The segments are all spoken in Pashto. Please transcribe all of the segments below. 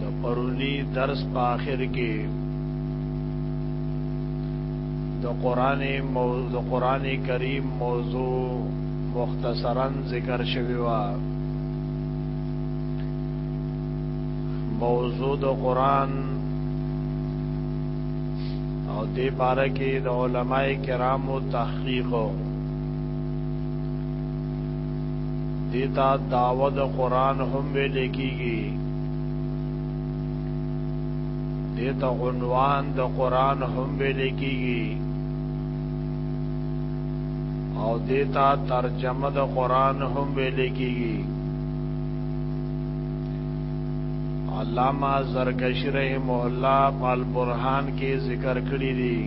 د پرونی درس په آخر کې د قران موضوع د قران کریم موضوع مختصرا ذکر شوی و موضوع د قران او دې باره کې د علماي کرامو تحقیق دیتا دعوت قرآن هم ویل کیږي دیتا عنوان د قرآن هم ویل کیږي او دیتا ترجمه د قرآن هم ویل کیږي علامہ زرکشی رحم الله قال برهان کې ذکر کړی دی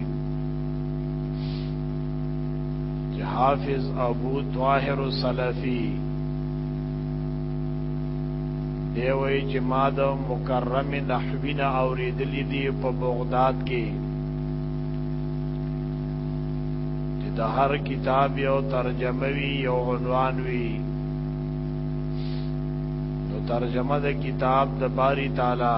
چې حافظ ابو طاهر سلفي دی وای چې ما د مکرم نحوی نه اوریدلې دي په بغداد کې چې د هر کتاب یو ترجمه وی یو عنوان وی نو ترجمه د کتاب د باری تعالی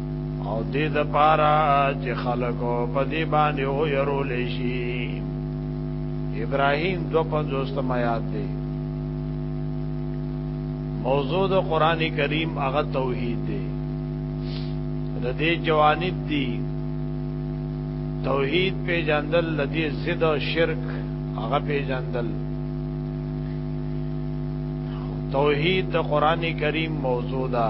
او دې د پاره چې خلکو په دې باندې او يرول شي ابراهيم 250 آیات دی موضوع د قران کریم هغه توحید دی د دې جوانب دی توحید په جندل د دې ضد او شرک هغه په جندل توحید د قران کریم موضوع ده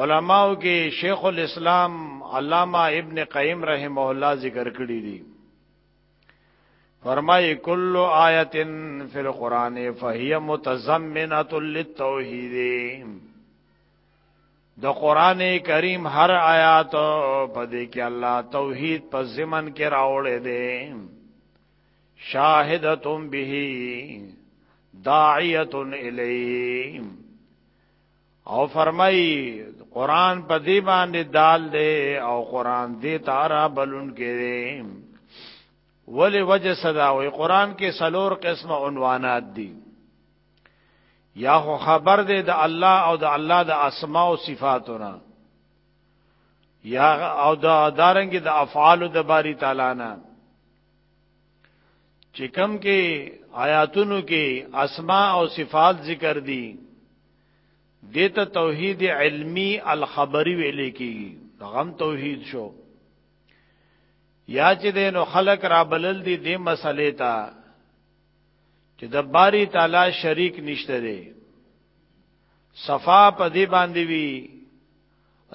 علماو کې شیخ الاسلام علامه ابن قیم رحمه الله ذکر کړی دی فرمای کل آیت فی القرآن فهی متضمنه للتوحید د قران کریم هر آیات په دې کې الله توحید په ضمن کې راوړې دي شاهدتم به داعیه الیه او فرمای قران په دې باندې دال دی او قران دې تارا بلون کې دی ولی وجه صدا وی قران کې سلور قسمه عنوانات دي یا خو خبر دی د الله او د الله د اسماء او صفاتونه یا او د دارنګ د افعال د باری تعالی نه چې کم کې آیاتونو کې اسماء او صفات ذکر دي دیتا توحید علمی الخبری ویلې کی غم توحید شو یا چې د نو خلق را بلل دي د مسلې ته چې د باری تعالی شریک نشته دی صفا په دې باندې وی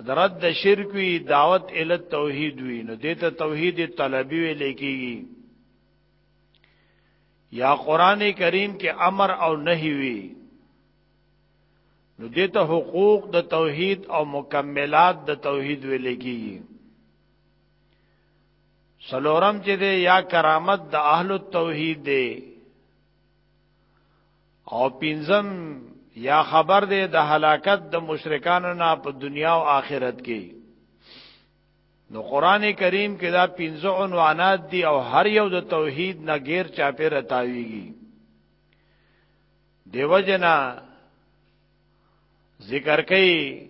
درد د شرک وی دعوت ال توحید وی نو دته توحید طلبی وی لیکيږي یا قران کریم کې امر او نهی وی نو دته حقوق د توحید او مکملات د توحید وی لیکيږي سلورم چې دی یا کرامت د اهل التوحید دی او پنځم یا خبر دی د هلاکت د مشرکانو نه په دنیا او آخرت کې نو قران کریم کې دا پنځه عنوانات دي او هر یو د توحید نه غیر چا په رتاویږي دیو جنا ذکر کوي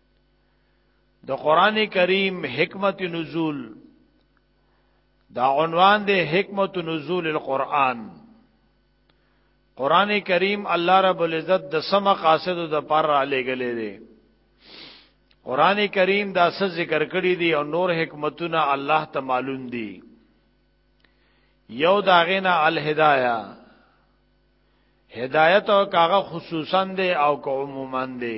د قران کریم حکمت نزول دا عنوان دی حکمت نزول القرآن قران کریم الله رب العزت د سم مقاصد د پر را لګلې دی قران کریم دا څه ذکر کړی دی او نور حکمتونه الله ته معلوم دي یو داغینا الهدایا هدایت او کاغه خصوصا دی او کو عموما دی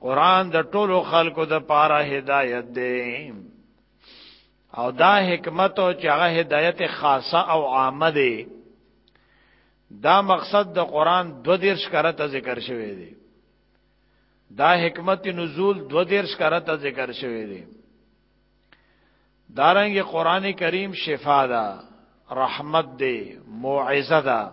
قران د ټولو خلکو د پاره هدایت دی او دا حکمت او چاغه هدایت خاصه او عامه دی دا مقصد د قران دو دیرش کرته ذکر شوی دی دا حکمت نزول دو دیرش کرته ذکر شوی دی دارنګ قران کریم شفا ده رحمت ده موعظه ده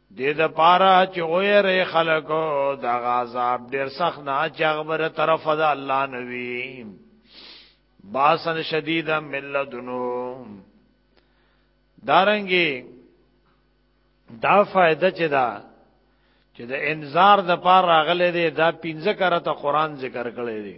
دې د پاره چې وېره خلکو د غذاب ډېر سخت نه چغبره طرف د الله نوي باسن شدیدا ملذنو دارنګي دا فائدہ چې دا چې د انذار د پاره راغله دې دا پنځه کرته قران ذکر کړي دي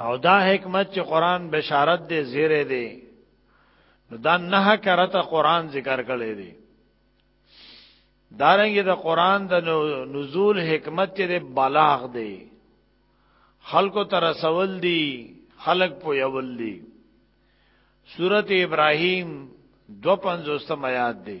او دا حکمت چې قران بشارت دی زیره دی نو دا نه کرته قران ذکر کړی دی دارنګه د قران د نزول حکمت چې بلاغ دی خلکو تر رسول دی خلق په یول دی سورته ابراهیم 250 آیات دی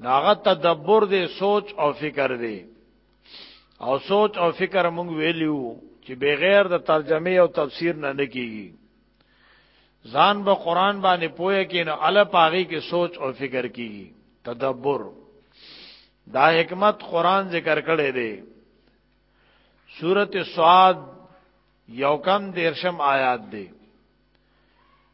ناغه تدبر دی سوچ او فکر دی او سوچ او فکر مونږ ویلیو چې بغیر د ترجمه او تفسیر نه نکېږي ځان به قران باندې پوهه کې نه ال پاغي کې سوچ او فکر کیږي تدبر دا حکمت قران ذکر کړي دی سورته سواد یو کم دیرشم آیات دی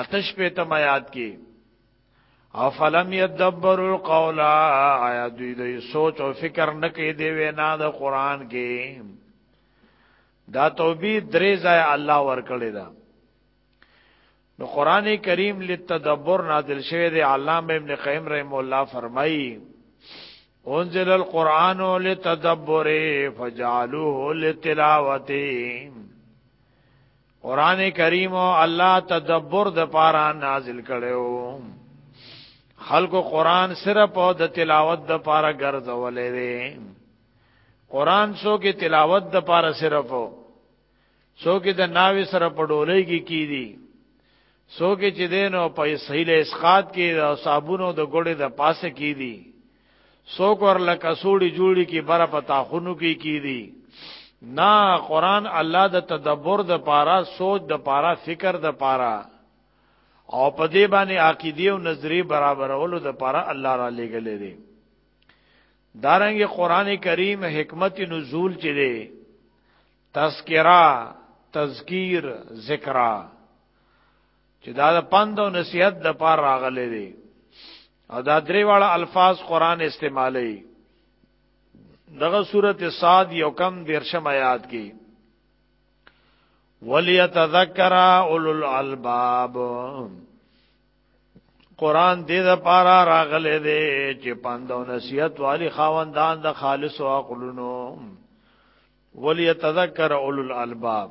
آتش په تمیات کې او فلم یدبر القول آیا دوی د سوچ او فکر نه کوي دی وینا د قران کې دا توبې درې ځای الله ورکړی دا نو قران کریم لتدبر نازل شوی دی علامه ابن قیم رحم الله فرمایي انزل القرآن لتدبر فجعلوه لتلاوته قران کریم او الله تدبر د پاره نازل کړو خلق قران صرف او د تلاوت د پاره ګرځولې وي قران سو کې تلاوت د پاره صرف او سو کې د ناوي سره پډولې کې کی دي سو کې چې دینو په صحیح اسقات کې او صابونو د ګړې د پاسه کی دي څوک ورله کسوړي جوړي کی بره په تاخونو کې کی دي نا قران الله د تدبر د پاره سوچ د پاره فکر د پاره او په دې باندې عقيدي او نظری برابرولو د پاره الله را لګلې دي دارنګ قران کریم حکمت نزول چي دي تذکرہ تذکیر ذکرہ چې دا د پند او نصیحت د پار راغلي دي او دا درې واړه الفاظ قران استعمالي دغه سورته صاد یو کم دیرشم آیات کې وليتذکر اولو الالباب قران دې د پارا راغله دې چې پاندو نصیحت والی خاوندان د خالص او عقلونو وليتذکر اولو الالباب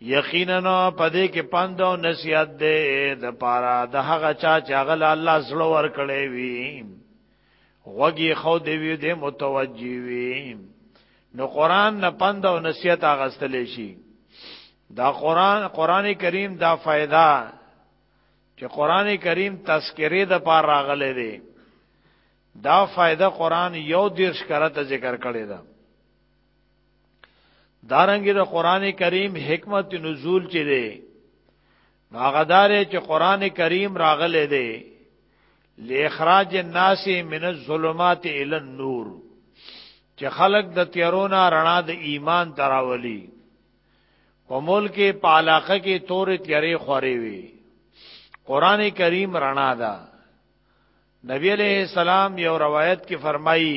یقینا پدې کې پند او نصیحت دې د پاره د هغه چا چې هغه الله زړه ور کړې وي وګي خو دې وي دې متوجي وي نو قران نه پند او نصیحت اغستلې شي دا قران قران کریم دا فائدہ چې قران کریم تذکرې د پاره راغلې دي دا فائدہ قران یو دیرش کرته ذکر کړی دی دارنګ د قران کریم حکمت نزول چي دي هغهدار چې قران کریم راغله دي لاخراج الناس من الظلمات الى النور چې خلق د تیرونه رڼا د ایمان تراولي په ملک په علاقه کې تور تیارې خوري وي قران کریم رڼا ده نبی علیہ السلام یو روایت کې فرمایي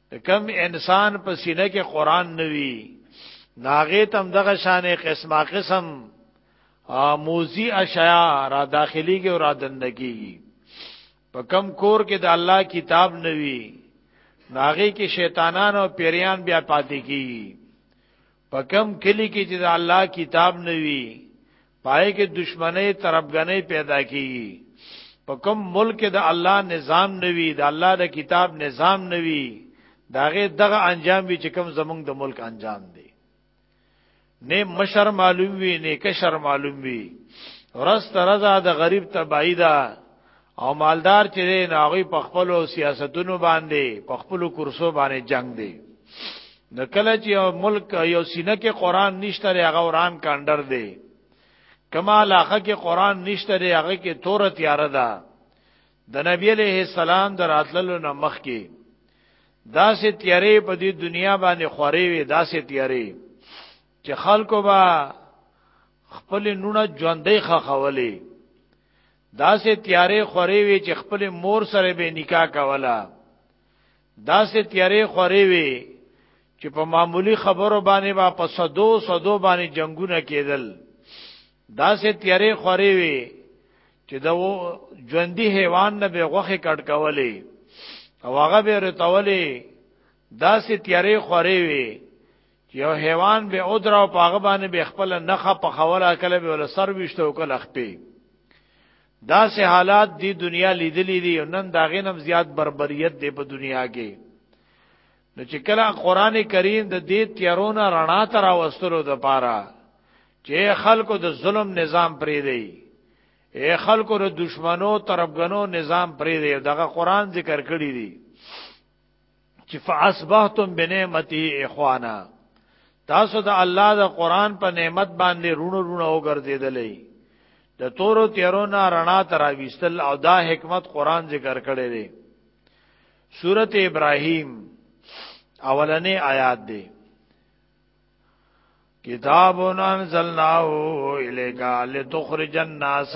کم انسان په سینه کې قران نوي ناغه تم دغه شان قسمه قسم موزی اشیاء را داخلي کې او را دندګي په کم کور کې د الله کتاب نوي ناغه کې شیطانان او پیریان بیا پاتې کیږي په کم کلی کې چې د الله کتاب نه وي پای کې دشمنی طرفګنۍ پیدا کیږي په کم ملک د الله نظام نه وي د الله د کتاب نظام نه وي داغه دغه انجام وی چې کم زمونږ د ملک انجام دی نه مشر معلوم وی نه کشر معلوم وی ورس ترزا د غریب تبعیدا او مالدار چې دی نو هغوی په خپلو سیاستونو باندې په خپلو کرسو باندې جنگ دی نو کله چې یو ملک یو سینه کې قران نشته لري هغه وران کاندر دی کما لاخه کې قران نشته لري هغه کې تور تیار ده د نبی علیہ السلام در اتللو نه مخ کې دا سه تیارې په دې دنیا باندې خورې وي دا سه تیارې چې خلکو با خپل نونه ژوندې خخولې داسې تیارې خورې وي چې خپل مور سره به نکاح کوله داسې تیارې خورې وي چې په معمولی خبرو باندې با په صدو صدو باندې جنگونه کېدل داسې تیارې خورې وي چې د ژوندۍ حیوان نه به غوخه کټ کولې او هغه به رتولې داسې تیارې خورې وي چې یو حیوان به او درو پاغه باندې به خپل نخه په خوره کله به ول سر وشته کله خپې دا سه حالات دی دنیا لیدلې دي نن دا غینم زیات بربریت دی په دنیا کې نو چې کله قران کریم د دې تیارونه رڼا تر اوستلو د پاره چې خلکو د ظلم نظام پرې دی اے خلکو د دشمنو طرفګنو نظام پرې دی دغه قران ذکر کړی دی چې فاصبحتم بنعمتي اخوانا تاسو د الله د قران په نعمت باندې رونو رونو وګرځیدلې د تورو تیرو نه رڼا تراويستل او دا حکمت قران ذکر کړی دی سورته ابراهيم اولنې آیات دی کتاب انزلناه الیک لتخرج الناس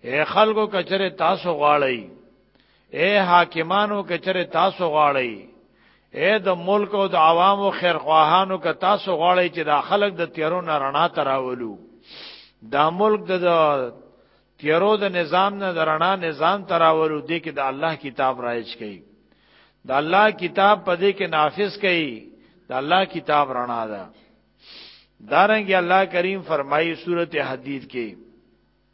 اے خلکو کچره تاسو غواړی اے حاکمانو کچره تاسو غواړی اے د ملک او د عوامو خیرخواهانو که تاسو غواړی چې دا خلک د تیرو نه رڼا تراولو دا ملک د تیرو د نظام نه درنا نظام تراولو دې کې د الله کتاب رایج کړي د الله کتاب په دې کې نافذ کړي د الله کتاب رڼا ده دارنګ الله کریم فرمایي سورته حدید کې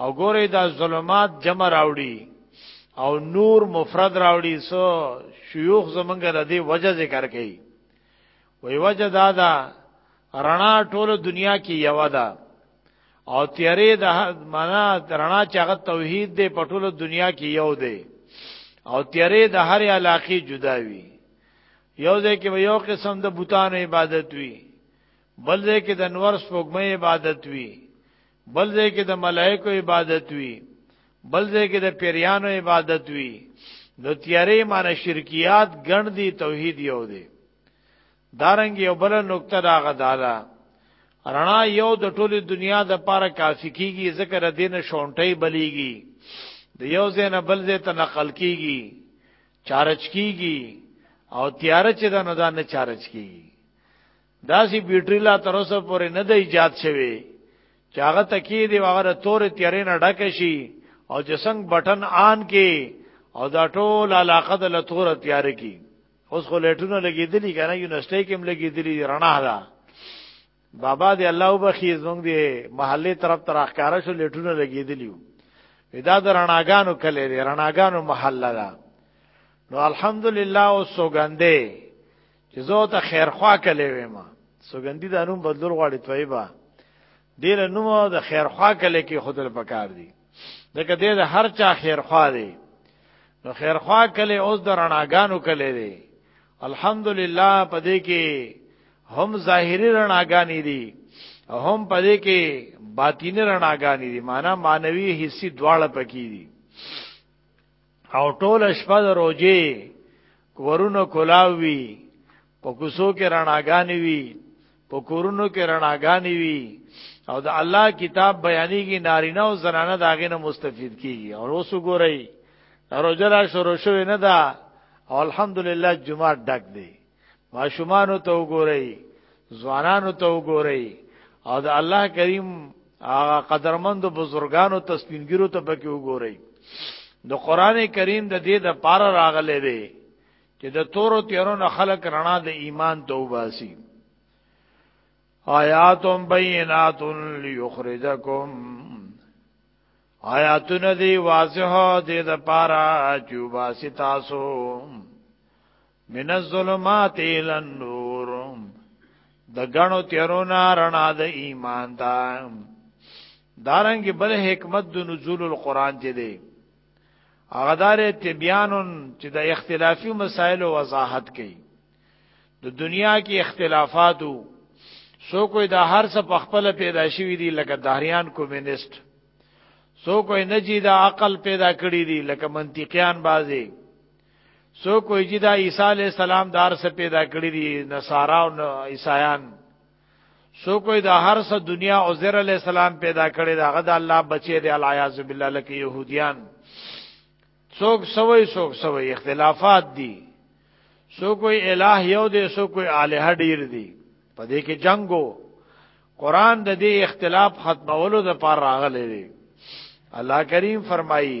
او ګوره دا ظلمات جمع راوړي او نور مفرد راوړي سو شيوخ زمونږ د دې وجه ذکر کړي وی وجه دا دا رڼا ټول دنیا کې یو ده او تیارې د معنا رڼا چې هغه توحید دی په ټول دنیا کې یو دی او تیارې د هر علاقې جدا وي یو ځای کې یو قسم د بوتانو عبادت وي بل ځای کې د نور سپوږمۍ عبادت وي بل ځای کې د ملائکو عبادت وی بل ځای کې د پیریانو عبادت وی نو تیارې معنی شرکیات ګڼ دي توحید یو دی دارنګ یو بل نقطه دا غداله رڼا یو د ټوله دنیا د پاره کافی کیږي ذکر دین شونټي بلیږي د یو ځای نه بل ځای ته نقل کیږي چارچ کیږي او تیار چې دا نه دا نه چارچ کیږي داسې بیټری لا تر اوسه پورې نه دی ایجاد شوی چې هغه تکیه دی هغه تورې تیارې نه ډکه شي او چې څنګه بټن آن کې او دا ټول علاقه د لتور تیار کی اوس خو لټونه لګیدلی کنه یونیورسيټي کې هم لګیدلی رڼا ده بابا دی الله وبخي زمونږ دی محله طرف تر اخکارا شو لټونه لګیدلی ودا د رڼاګانو کله دی رڼاګانو محله ده نو الحمدلله او سوګندې چې زه ته خیرخوا کلی ویم سوګندی دا نوم بدلول غواړي طیبه ډیر نوم د خیرخوا کلی کې خودل پکار دی دغه دې د هر چا خیرخوا دی نو خیرخوا کلی اوس د رڼاګانو کلی دی الحمدلله پدې کې هم ظاهری رڼاګانی دي هم پدې کې باطینی رڼاګانی دي معنا مانوي حصي دواړه پکې دي او ټول شپه د روزي کورونو کولاوي په کوسو کې رڼاګانې وي په کورونو کې رڼاګانې وي او د الله کتاب بیانېږي نارینه او زنانه داغه نه مستفید کیږي او اوس وګورئ روزه را شروع شوې نه ده او الحمدلله جمعه ډک دی ماشومان ته وګورئ ځوانانو ته وګورئ او د الله کریم هغه قدرمند بزرګانو تسپینګرو ته پکې وګورئ د قران کریم د دې د پار راغلې دی چې د تورو تیرو نه خلق رڼا د ایمان توباسي آیاتم بینات لیخرجکم آیاتونه دی واضح دی د پارا چوباسی تاسو من الظلمات الى النور د غنو تیرو نارنا د ایمان دا دارنګ بل حکمت د نزول القرآن چې دی هغه دار تبیان چې د اختلافي مسائل او وضاحت کوي د دنیا کې اختلافاتو سو کوئی دا هر څه په خپل پیدا شوی دی لکه دهریان کمونیست سو کوئی نجی دا عقل پیدا کړی دی لکه منطقيان بازي سو کوئی جی دا عیسی علی السلام دار سے پیدا کړی دي نصارا او عیسایان سو کوئی دا هر څه دنیا او زر علی السلام پیدا کړی دا غد الله بچی دی الیاذ بالله لک يهودیان څوک سوي څوک سوي اختلافات دي سو کوئی الہ یو دی سو کوئی الہ ډیر دی په دې کې جنگو قران د دې اختلاف ختمولو د پار راغلی دی الله کریم فرمایي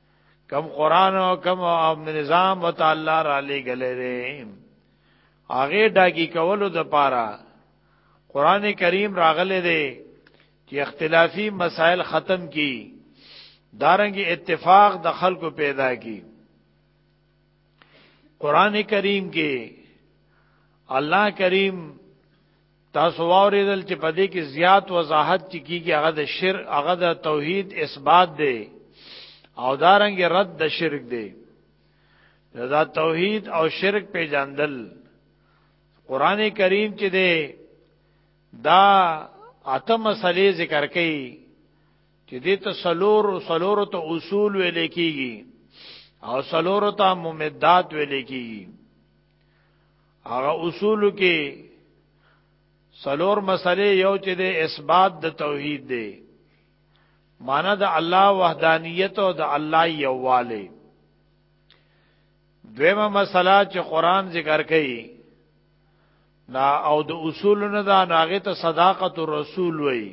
کم قران او کم امن نظام او تعالی را لګلې دي هغه داګي کولو د پاره قران کریم راغله دي چې اختلافي مسائل ختم کی دارنګ اتفاق د خلکو پیدا کی قران کریم کې الله کریم تاسو واوریدل چې په دې کې زیات وضاحت چې کیږي هغه د شر هغه د توحید اثبات دی او دارنګ رد د شرک دی دا توحید او شرک په جاندل قران کریم چې دی دا اته مسلې ذکر کړي چې دې ته سلور سلور ته اصول ویل کیږي او سلور ته ممدات ویل کیږي هغه اصول کې سلور مسلې یو چې د اثبات د توحید دی معنا د الله وحدانیت او د الله یواله دویمه مسله چې قران ذکر کوي نا او د اصول نه دا ناغه ته صداقت الرسول وای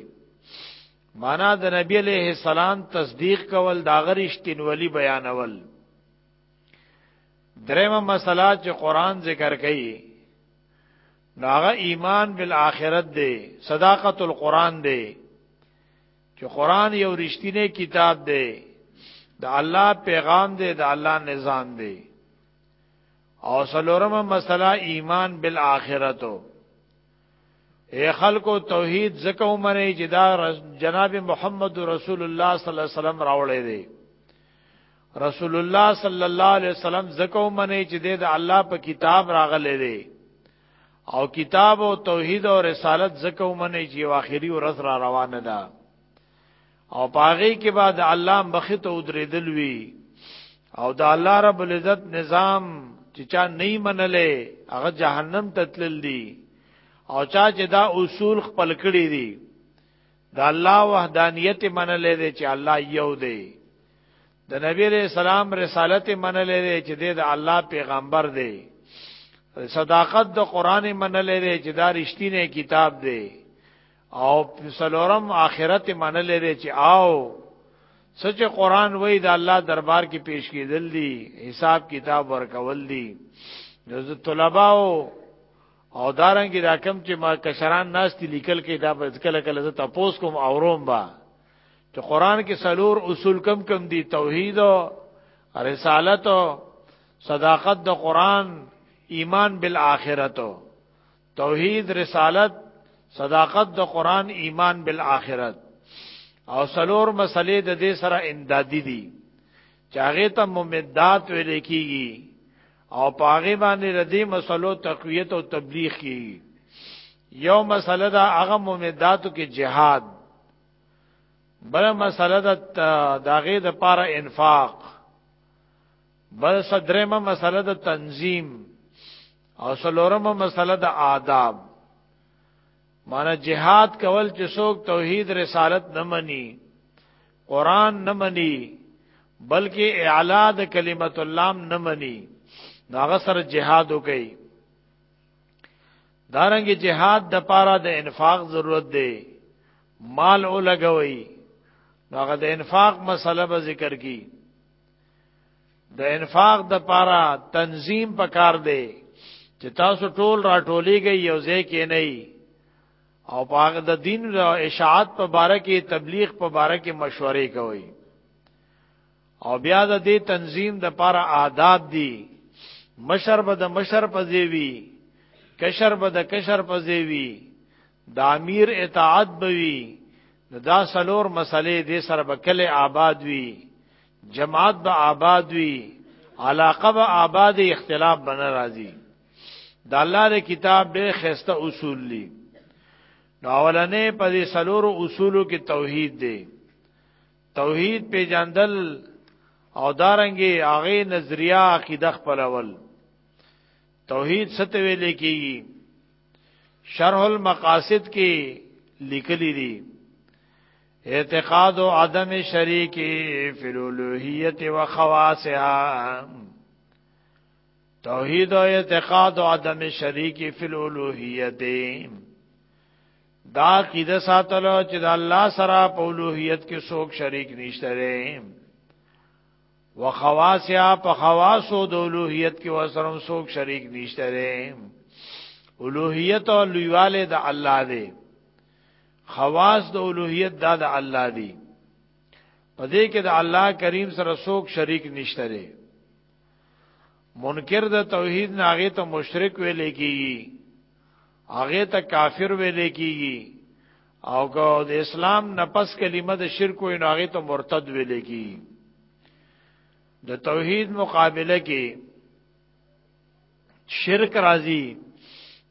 معنا د نبی علیہ السلام تصدیق کول دا غریشتین ولی بیانول درېمه مسله چې قران ذکر کوي ناغه ایمان بالآخرت دی صداقت القرآن دی چې قران یو رښتینی کتاب دی د الله پیغام دی د الله نظام دی او سلورمه مسله ایمان بالآخرتو اے خلکو توحید زکه ومنه چې دا جناب محمد رسول الله صلی الله علیه وسلم راوړی دی رسول الله صلی الله علیه وسلم زکه ومنه چې د الله په کتاب راغلی دی او کتاب او توحید او رسالت زکه ومنه چې واخری ورځ را روانه ده او پاغي کې بعد الله مخته او درېدل وی او د الله رب العزت نظام چې چا نه منلې هغه جهنم ته تلل دي او چا چې دا اصول خپل کړی دي د الله وحدانیت منلې دي چې الله یو دی د نبی علیہ السلام رسالت منلې دي چې د الله پیغمبر دی صداقت د قران منلې دي چې دا رښتینی کتاب دی او سلورم آخرت منل لري چې آو سچ قران وای د الله دربار کې پیش کېدل دي حساب کتاب ورکول دي د طلباو او دارنګ دا کم چې ما کشران ناس دي لیکل کې دا کله کله زه تاسو کوم اوروم با چې قران کې سلور اصول کم کم دي توحید او رسالت او صداقت د قران ایمان بالآخرت توحید رسالت صداقت د قران ایمان بالآخرت او سلور مسلې د دې سره امدادي دي چاغه ته ممدات ویل کیږي او پاغه باندې د دې مسلو تقویت او تبلیغ کیږي یو مسله دا هغه ممداتو کې جهاد بل مسله دا داغه د پاره انفاق بل صدرمه مسله د تنظیم او سلورمه مسله د آداب معنی جهاد کول چې څوک توحید رسالت نه مني قران نه مني بلکې اعلی د کلمت الله نه مني داغه سره جهاد وکي دارنګ جهاد د پاره د انفاق ضرورت دی مال او لګوي هغه د انفاق مسله به ذکر کی د انفاق د پاره تنظیم پکار دی چې تاسو ټول راټولېږئ یو ځای کې نه او پاګه د دین د اشاعت په باره کې تبلیغ په باره کې مشورې کوي او بیا د دې تنظیم د پر آداب دي مشر به د مشر په زیوی کشر به د کشر په زیوی د امیر اطاعت بوي نو دا سلور مسلې دې سره به کله آباد وي جماعت به آباد وي علاقه به آباد اختلاف بنه راځي د الله د کتاب ډېر خسته اصول دي نو اولنې په دې سلور اصولو کې توحید دی توحید پیجاندل او دارنګي هغه نظریه عقیده خپلول توحید څه ویل کیږي شرح المقاصد کې لیکلي دي اعتقاد عدم شریک فی الوهیت و خواصها توحید او اعتقاد عدم شریک فی الوهیت دا قیده ساتلو چې د الله سره په اولوہیت کې څوک شریک نشته دی وخواصیا په خواصو د اولوہیت کې وسرم څوک شریک نشته دی اولوہیت او لویواله د الله دی خواص د اولوہیت دا د الله دی په دې کې د الله کریم سره څوک شریک نشته دی منکر د توحید ناغه ته مشرک ویل کیږي هغه ته کافر ویل کیږي او که د اسلام نه پس کلمه د شرک وي نو هغه ته مرتد ویل کیږي د توحید مقابله کې شرک راځي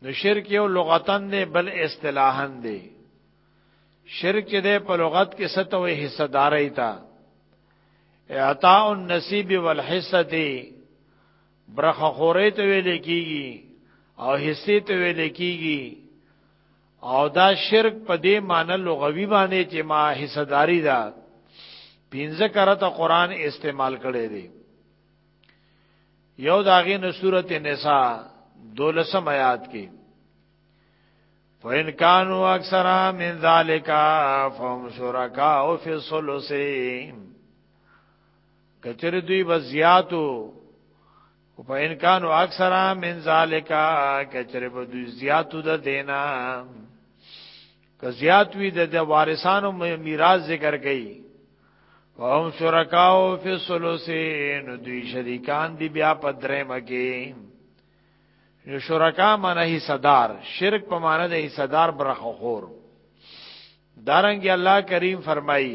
نو شرک یو لغتن دی بل اصطلاحا دی شرک چې د په لغت کې ستوي حصہ داري تا اعطاء النصیب والحصه برخه خورې ته ویل کیږي او حصے ته ویل کیږي او دا شرک په دې معنی لغوي باندې چې ما حصداري ده پنځه کرته قران استعمال کړي دي یو داغه نو سورته نساء دولسم آیات کې فَإِن كَانُوا أَكْثَرَ مِنْ ذَلِكَ فَهُمْ شُرَكَاءُ فِي الثُّلُثِ کچر دوی بزیاتو او په انکان او اکثرا من ذالکا کچر به دوی زیاتو د دینا که زیات وی د وارثانو میراث ذکر کړي وهم شرکاو فی الثلثین دوی شریکان دی بیا په درېم کې نو شرکا معنی حصدار شرک په معنی د حصدار برخه خور دارنګ الله کریم فرمایي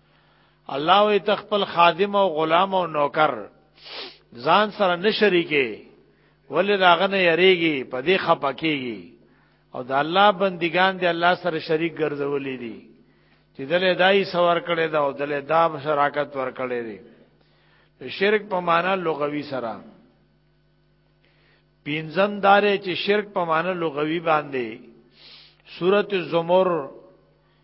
الله وی تخپل خادم او غلام او نوکر ځان سره نشریکه ولې داغه نه یریږي په دې خپکیږي او د الله بندگان دی الله سره شریک ګرځولې دي چې دلې دای سوار کړي دا او دلې دا شراکت ور کړي دي شرک په معنا لغوي سره پینځم دارې چې شرک په معنا لغوي باندې سورته زمر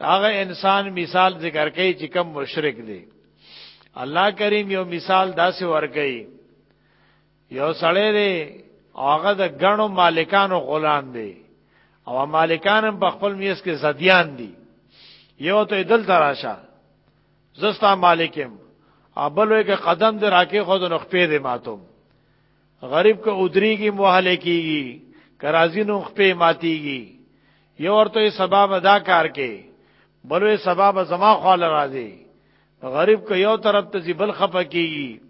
هغه انسان مثال ذکر کوي چې کم مشرک دی الله کریم یو مثال داسې ورکړي یو سړی دی هغه د غنو مالکانو غلام دی او مالکان په خپل میس کې زديان دي یو ته دل تراشه زستا مالکم ابلوې کې قدم دې راکې خود نو خپې دې ماتم غریب که ادریږي موهله کیږي کرازی نو خپې ماتيږي یو ورته سبب ادا کار کې بلوي سبب زما خال راځي غریب که یو طرف ته زی بل خپه کیږي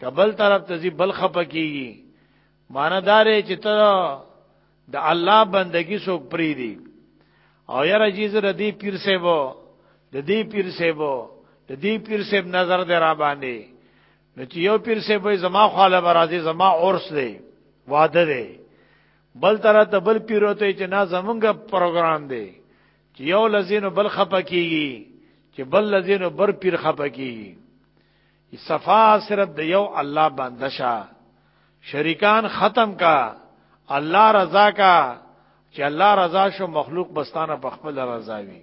کبل طرف ته زی بل خپه کیږي ماندار چې ته د الله بندگی څوک پری دی او یاره جیز ردی پیر سیبو د دې پیر سیبو د دې پیر سیب نظر دی را باندې نو چې یو پیر سه به زما خاله برازي زما عرس دی واده دی بل طرح ته بل پیر وته چې نه زمونږ پروګرام دی چې یو لزینو بل خپه کیږي چې بل لزینو بر پیر خپه کیږي صفا صرف د یو الله باندې شه شریکان ختم کا الله رضا کا چې الله رضا شو مخلوق بستانه په خپل رضا وي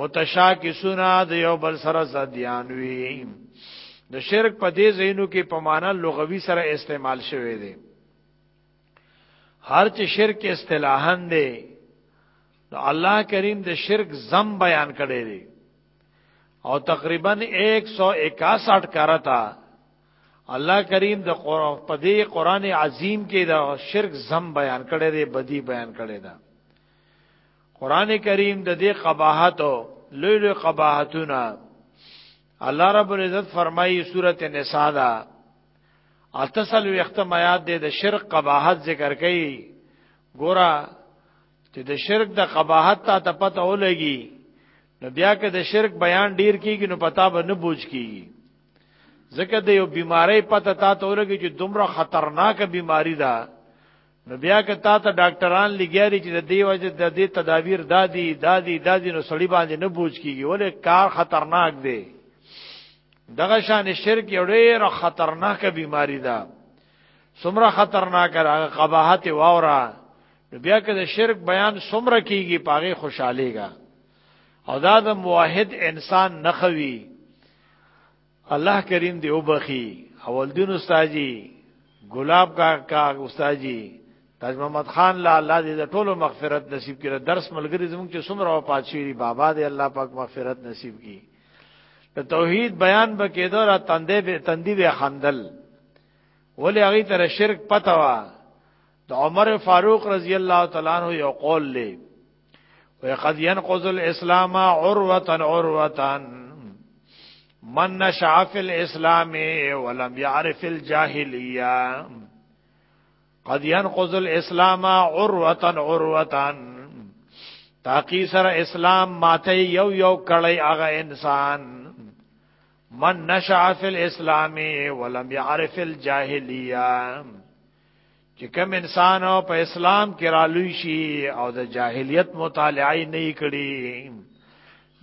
متشاکسونه د یو بل سره زديان وي د شرک په دې زینو کې په معنا لغوي سره استعمال شوی دی هر چې شرک اصطلاحاً دی نو الله کریم د شرک زم بیان کړی دی او تقریبا 161 کرتا الله کریم د قرآن په دې قران عظیم کې د شرک زم بیان کړی دی بدی بیان کړی دی قران کریم د دې قباحت لوی لوی قباحتونه الله رب العزت فرمایي سورته نساء دا اتسل وختم آیات دې د شرک قباحت ذکر کړي ګورا چې د شرک د قباحت ته ته پته ولګي نو بیا که د شرک بیان ډیر کیږي نو پتا به نه بوج کیږي ځکه د یو بیماری پته تا ته ولګي چې دومره خطرناک بیماری ده نو بیا که تا ته ډاکټران لګیاري چې د دې وجه د دې تدابیر دادی دادی دادی نو سړی باندې نه بوج کیږي ولې کار خطرناک دی دغه شان شرک یو ډېر خطرناک بیماری ده سمره خطرناک ده قباحت واورا نو بیا که د شرک بیان سمره کیږي پاغه خوشاليږي او دا د موحد انسان نخوي الله کریم دی وبخي اولدین استاد جی ګلاب کا کا استاد جی تاج محمد خان لا الله دې د ټولو مغفرت نصیب کړي درس ملګری زموږ چې څومره او پاتشيري بابا دې الله پاک مغفرت نصیب کړي د توحید بیان به کېدو را تندې به تندې به خندل ولې هغه تر شرک پتا وا د عمر فاروق رضی الله تعالی عنہ یو قول لې وقد ينقض الاسلام عروه عروه من نشع في الاسلام ولم يعرف الجاهليه قد ينقض الاسلام عروه عروه تاقی سره اسلام ماته يو یو کړی هغه انسان من نشع في الاسلام ولم يعرف الجاهليه چې کوم انسان په اسلام کې رالوي شي او د جاهلیت مطالعه نه کړي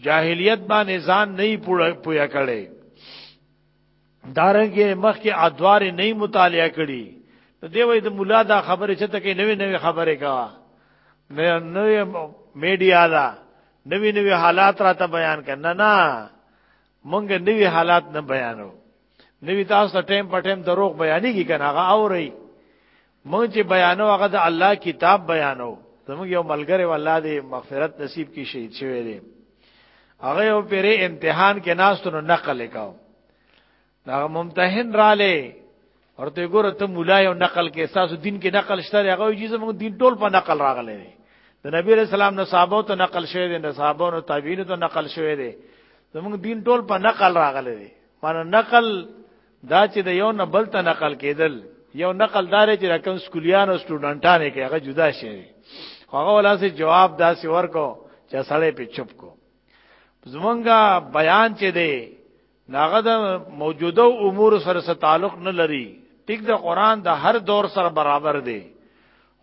جاهلیت باندې ځان نه پوهه کړي دارنګه مخکې ادوار نه مطالعه کړي نو دی وای د مولا دا خبره چې ته کې نوې نوې خبره کا نوې میډیا دا نوې نوې حالات راته بیان کړه نه نه مونږ نوې حالات نه بیانو نوی تاسو ته ټیم په ټیم دروغ بیانېږي کنه هغه اوري مونږ چې بیانو هغه د الله کتاب بیانو زموږ یو ملګری والله دې مغفرت نصیب کی شهید شوی دی هغه یو پیری امتحان کې ناستونو نقل وکاو دا ممتحن رااله ورته ګوره ته مولا یو نقل کې تاسو دین کې نقل شته هغه یی زموږ دین ټول په نقل راغلی دی د نبی رسول الله نو صحابه ته نقل شوی دی نو صحابه نو تابعین ته نقل شوی دی زموږ دین ټول په نقل راغلی دی مانه نقل دا چې د یو نه بل ته نقل کېدل یو نقل دار چې رقم سکولیان او سټوډنټان یې هغه جدا شي هغه ولاسه جواب داسې ورکو چې سړی په چپ کو زمونږه بیان چې دی ناغه د موجوده امور سره سره تعلق نه لري ټیک د قران د هر دور سره برابر دی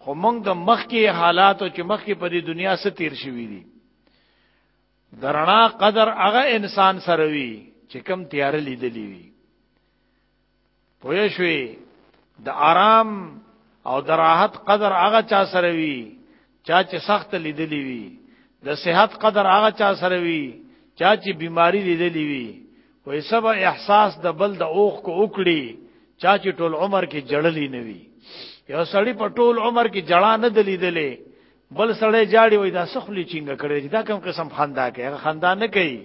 خو موږ د مخکې حالات او چې مخکې په دې دنیا سره تیر شوی دي درنا قدر هغه انسان سره وي چې کم تیار لیدلی وي پوه شوي د آرام او د راحت قدر هغه چا سره وي چا چې سخت لیدلی وي د صحت قدر هغه چا سره وي چا چې بیماری لیدلی وي وې سبا احساس د بل د اوخ کو وکړي چا چې ټول عمر کې جړلې نه وي یو سړی په ټول عمر کې جړا نه دلیدلې بل سړی جاړي وای دا سخلی چنګ کړی دا کم قسم خندا کوي هغه خندا نه کوي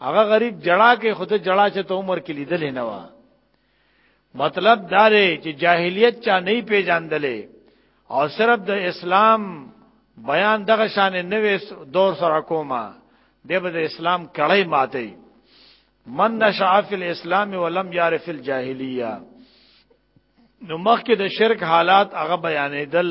هغه غریب جړا کوي خود جړا چې ته عمر کې لیدل نه و مطلب دا دی چې جاهلیت چا نه پیژاندلې او صرف د اسلام بیان دغه شان نوې دور سره کومه دی به د اسلام کړی ماته من نشأ فی الاسلام ولم یعرف الجاهلیه نو مخکې د شرک حالات هغه بیانېدل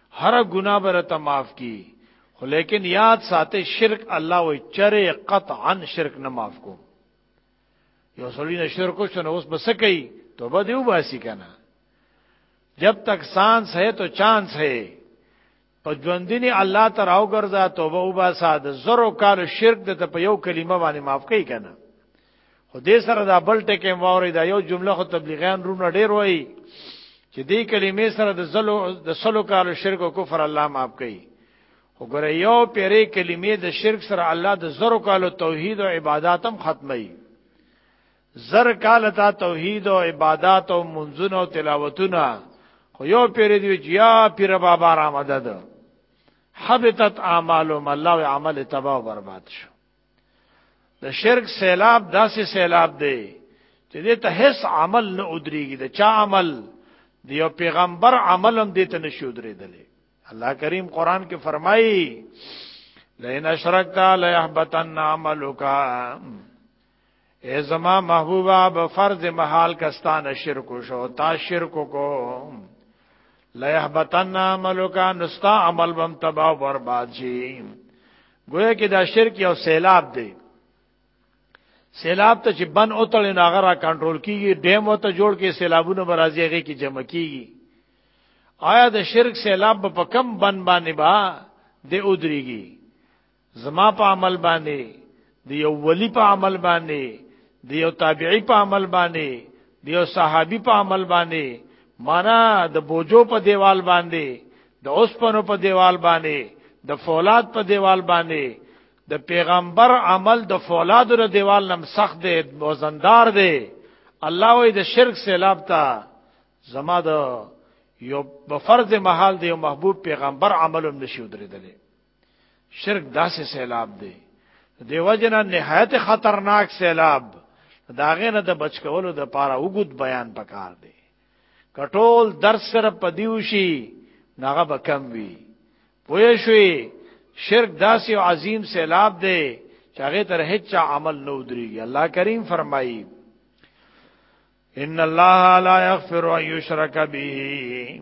هر ګناه برته معاف کی خو لیکن یاد ساته شرک الله وی چرې قطعا شرک نه معاف کو یو سړی نه شرک شنه اوس بس کوي توبه دیو باسي کنه جب تک سانس ہے تو چانس ہے په ژوندنی الله تر او ګرځا توبه وباسا د زرو کال شرک د په یو کلمه باندې معاف کوي کنه خو دې سره دا بل ټکی موري دا یو جمله خو تبلیغیان رونه ډیر وایي چې دې کلمې سره د زلو د سلو کالو شرک او کفر الله معاف کړي وګوره یو پیری کلمې د شرک سره الله د زرو کالو توحید او عبادت هم ختمي زر کال تا توحید او عبادت او منځونه او تلاوتونه خو یو پیری دی چې یا پیر بابا را مدد حبتت اعمالهم الله عمل تباہ و برباد شو د شرک سیلاب داسې سیلاب دی چې دې ته هیڅ عمل نه ودرېږي د چا عمل د یو پیغمبر عمل هم دې ته نشي ودرېدلی الله کریم قران کې فرمایي لئن اشرکتا ليحبطن عملک اے زما محبوبا به فرض محال کستان شرک شو تا شرک کو لا يهبطن عملک نستا عمل بم تباہ و برباد شي گویا کې دا شرک یو سیلاب دی سیلاب ته چې بن او تل نه غره کنټرول کیږي ډیم او ته جوړ کې سیلابونه برازي هغه کې جمع کیږي آیا د شرک سیلاب په کم بن باندې با د اودريږي زما په عمل باندې د یو ولی په عمل باندې د یو تابعی په عمل باندې د یو صحابي په عمل باندې معنا د بوجو په دیوال باندې د اوسپنو په دیوال باندې د فولاد په دیوال باندې د پیغمبر عمل د فولاد د دیوال نم سخت دی وزندار دی الله وې د شرک سیلاب تا زما د یو بفرض محل دی یو محبوب پیغمبر عملم نشو درېدلې شرک داسې سیلاب دی دیو جنا نهایت خطرناک سیلاب داغه نه د بچ کولو د پاره وګد بیان پکار دی کټول درس سره پدیو شي ناغه به کم وي پوه شوي شرک داسې او عظیم سیلاب دی چې هغه تر هیڅ عمل نو دريږي الله کریم فرمایي ان الله لا یغفر ان یشرک به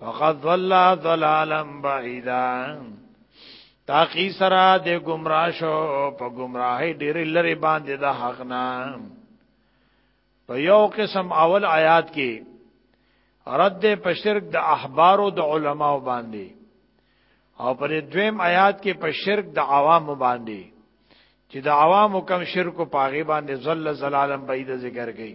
فقد ضل ضلالا بعیدا تاقی سرا دے گمراہ شو په گمراهی ډیر لری باندې د حق نه په یو قسم اول آیات کې رد په شرک د احبارو د علماو باندې او پر دویم آیات کې په شرک د عوامو باندې چې د عوامو کم شرک او پاغي باندې زل زلالم بعید ذکر کړي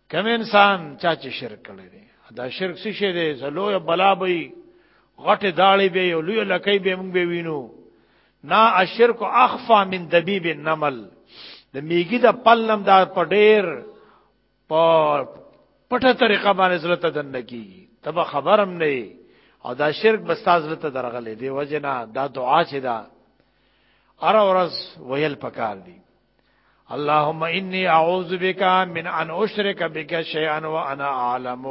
کوم انسان چا چې شرک کړی دی دا شرک څه شی دی زلوې بلا به غټه داړي به یو لوی لکې به موږ به وینو نا الشرک اخفا من دبیب النمل د میګي د پلم دا پډیر په پټه طریقه باندې زلت دن کی تب خبرم نه او دا شرک بستاز لته درغلې دی وجنا دا دعا چې دا ار اورس ویل پکار دی اللهم انی اعوذ بک من ان اشرک بک شیئا وانا اعلم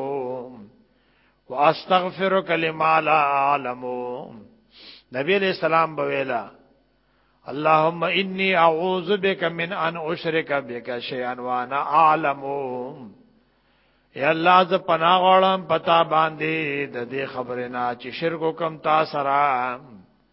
واستغفرک لما لا اعلم نبی علیہ السلام بویلا اللهم انی اعوذ بک من ان اشرک بک شیئا وانا اعلم یا الله ز پنا غړم پتا باندې د دې خبرې نه چې شرک کوم تا سره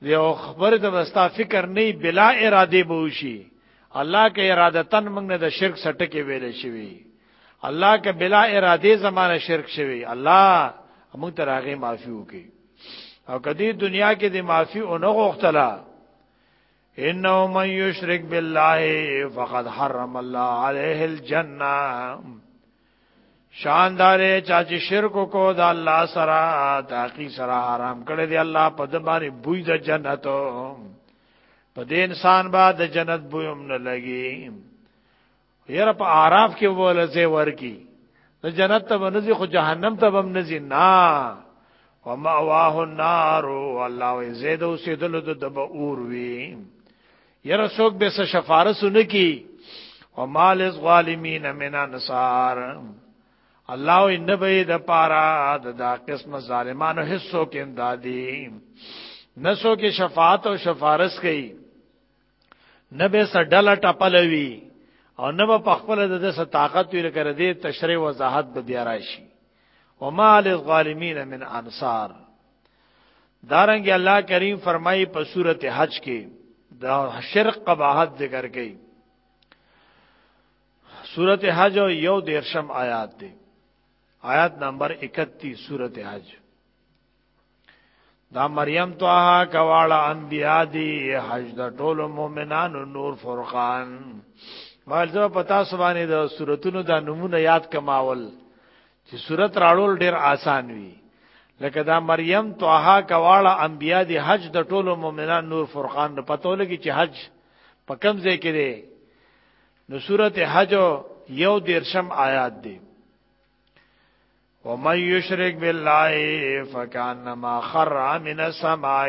یو خبر د وستا فکر نه بلا اراده به وشي الله کې ارادتن موږ نه د شرک سټکه ویل شوی الله کې بلا اراده زمانه شرک شوی الله موږ ته راغې معافي وکي او کدی دنیا کې د معافي اونغه وختلا انه من یشرک بالله فقد حرم الله عليه الجنه شاندار چا چې شرک کو دا الله سره تاقی سره حرام کړی دی الله په د باندې بوی د جنت په دې انسان با د جنت بوی هم نه لګي یره په عراف کې ولځه ورکی د جنت ته ونځي خو جهنم ته هم نځي نه ومأواه النار والله زید اوسیدل د دب اور وی یره څوک به څه شفارس نکی او مال الظالمین من انصار الله او نبی د پارا د دا قسم ظالمانو حصو کې امدادي نسو کې شفاعت او شفارس کوي نبه سډل ټپلوي او نبه په خپل د دسه طاقت ویل کړ دې تشریح وضاحت به بیا راشي وما للظالمین من انصار دارنګ الله کریم فرمایي په سورته حج کې دا شرک قباحت ذکر کړي سورته حج یو دیرشم آیات دی آیات نمبر 31 سورته حج دا مریم توها کواړه انبیا دی حج د ټولو مؤمنانو نور فرقان مالزه پتا سبانه د سوراتونو دا نمونه یاد کماول چې صورت راړول ډیر آسان وي لکه دا مریم طه کواړه انبیا دی حج د ټولو مؤمنان نور فرقان نه پته لګي چې حج په کم ځای کې دی نو سورته حج یو دیرشم آیات دی ومن یشرک بالله فکانما خر من السماء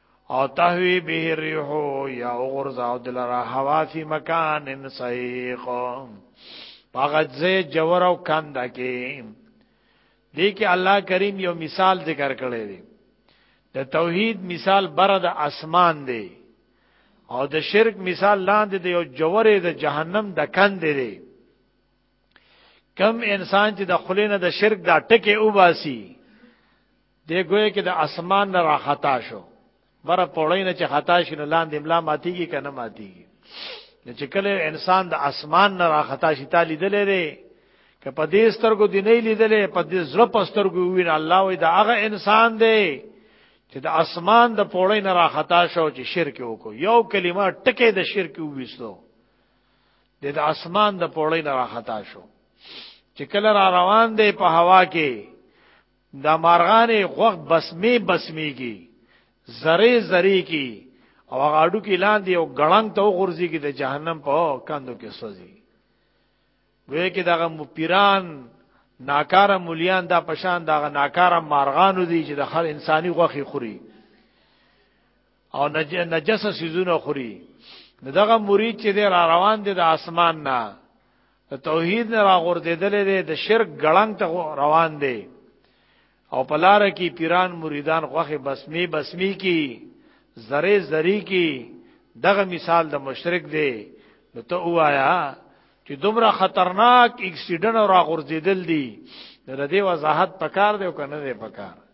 او تهوی به الريح یا غرزا دلرا هوا فی مکان سیق پاغت زی جور او کند کې دې کې الله کریم یو مثال ذکر کړی دی د توحید مثال بر د اسمان دی او د شرک مثال لاندې دی او جوره د جهنم د کند دی کم انسان چې د خلینو د شرک دا ټکه وباسي دی ګویا کې د اسمان نه راخطا شو بره پوړی نه چې خطا شي نو لاندې املا ماتيږي کنه ماتيږي نو چې کله انسان د اسمان نه راخطا شي تا لیدلې دی که په دې سترګو دی نه لیدلې په دې زړه په سترګو وین الله وي دا هغه انسان دی چې د اسمان د پوړی نه راخطا شو چې شرک وکړو یو کلمه ټکه د شرک وېستو د اسمان د پوړی نه راخطا شو چې کله را روان دی په هوا کې دا مارغانې غوخ بسمه بسمه کی زری زری کی او هغه اډو کې لاندې او غړنګ ته غورځي کې د جهنم په کاندو کې سوځي وې کې دغه مپیران ناکاره مليان دا پشان دغه ناکاره مارغانو دي چې د خل انساني غوخي خوري او نجس سيزونه خوري دغه مرید چې دی را روان دی د اسمان نه د توحید نه راغورځېدل دی د شرک ګړنګ ته روان دی او په لار کې پیران مریدان غوخه بسمی بسمی کی زره زری کی دغه مثال د مشرک دی نو ته وایا چې دومره خطرناک اکسیډنټ او راغورځېدل دي د دې وضاحت پکار دی او کنه دی پکار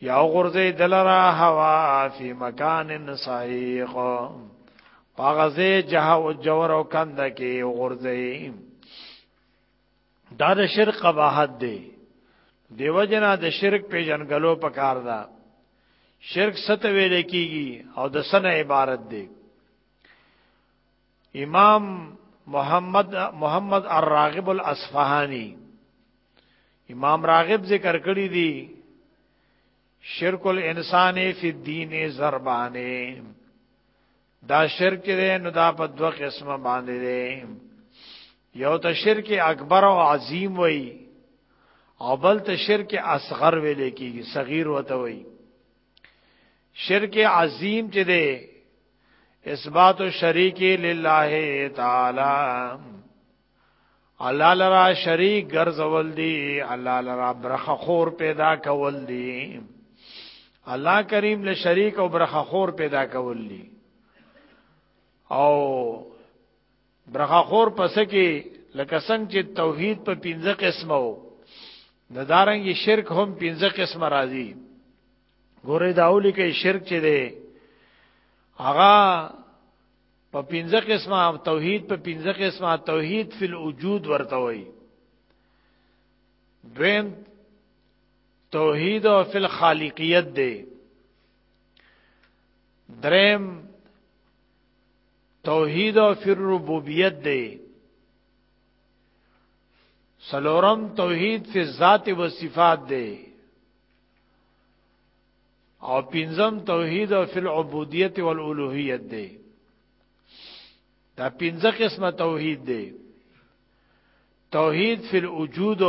یا غرزه دلرا هوا فی مکان سایق پاغزه جه او جور او کند کې غرزه دا د شرک قباحت دی دیو جنا د شرک په جنګلو په کار دا شرک ست ویل کیږي او د سنه عبارت دی امام محمد محمد الراغب الاصفهاني امام راغب ذکر کړی دی شرک الانسان فی الدین ضربانه دا شرک دی نو دا په دوه قسمه باندې دی یو ته شرک اکبر او عظیم وای او بل ته شرک اصغر ویل کیږي صغیر وته وای شرک عظیم چې دی اثبات الشریک لله تعالی الله لرا شریک ګرځول دی الله لرا برخه خور پیدا کول دی الله کریم له شریک او برخه خور پیدا کول دی او برخه خور پس کې لکه څنګه چې توحید په پنځه قسمه وو د دارنګي شرک هم پنځه قسمه راځي ګورې داولی کې شرک چې دی هغه په پنځه قسمه توحید په پنځه قسمه توحید فی الوجود ورته وایي دویم توحید او فی الخالقیت دی دریم توحید او فی الربوبیت دی سلورم توحید فی ذات و صفات دی او پنځم توحید او فل عبودیت والالوهیت دی دا پنځه قسمه توحید دی توحید فی الوجود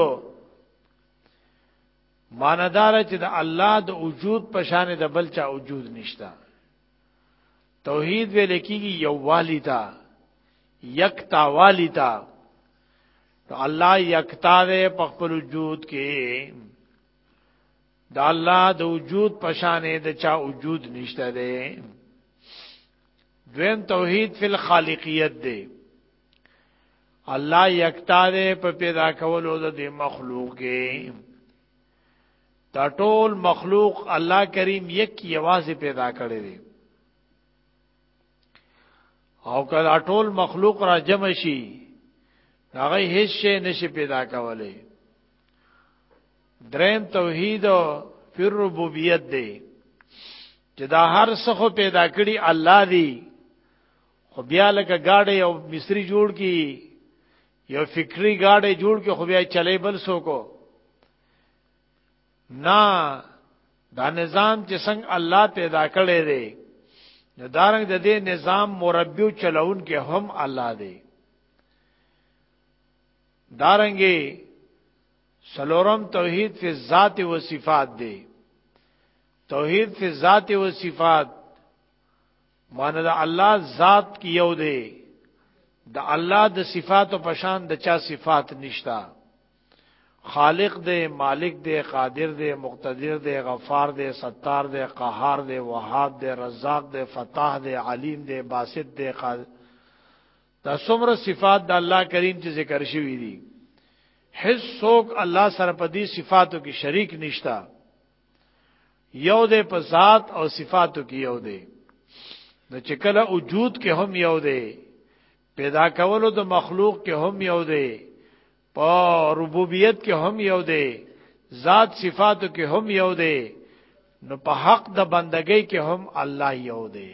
ماندار چې د الله د وجود په شان د بل چا وجود نشته توحید ویل کیږي یو والی تا یکتا والی تا نو الله یکتا ده په خپل وجود کې دا الله د وجود پشانې د چا وجود نشته ده دویم توحید فی الخالقیت ده الله یکتا ده په پیدا کولو د مخلوق کې دا ټول مخلوق الله کریم یک یوازې پیدا کړی دی او کله ټول مخلوق را جمع شي هغه هیڅ شی نشي پیدا کولای دریم توحید او فر ربوبیت دی چې دا هر څه خو پیدا کړی الله دی خو بیا لکه گاډي او مصری جوړ کی یو فکری گاډه جوړ کې خو بیا چلې بل سو کو نا دا نظام چې څنګه الله پیدا کړی دی نو دارنګ د دې نظام مربي او چلون کې هم الله دی دارنګي سلورم توحید فی ذات و صفات دی توحید فی ذات و صفات معنی دا الله ذات کی یو دی د الله د صفات او پشان د چا صفات نشتا خالق دی مالک دی قادر دی مقتدر دی غفار دی ستار دی قهار دی وهاب دی رزاق دی فتاح دی علیم دی باسط دی قادر دا څومره صفات د الله کریم چې ذکر شوی دي هیڅ څوک الله سره په دې صفاتو کې شریک نشتا یو دی په ذات او صفاتو کې یو دی نو چې کله وجود کې هم یو دی پیدا کولو د مخلوق کې هم یو دی په ربوبیت کې هم یو دی ذات صفاتو کې هم یو دی نو په حق د بندګۍ کې هم الله یو دی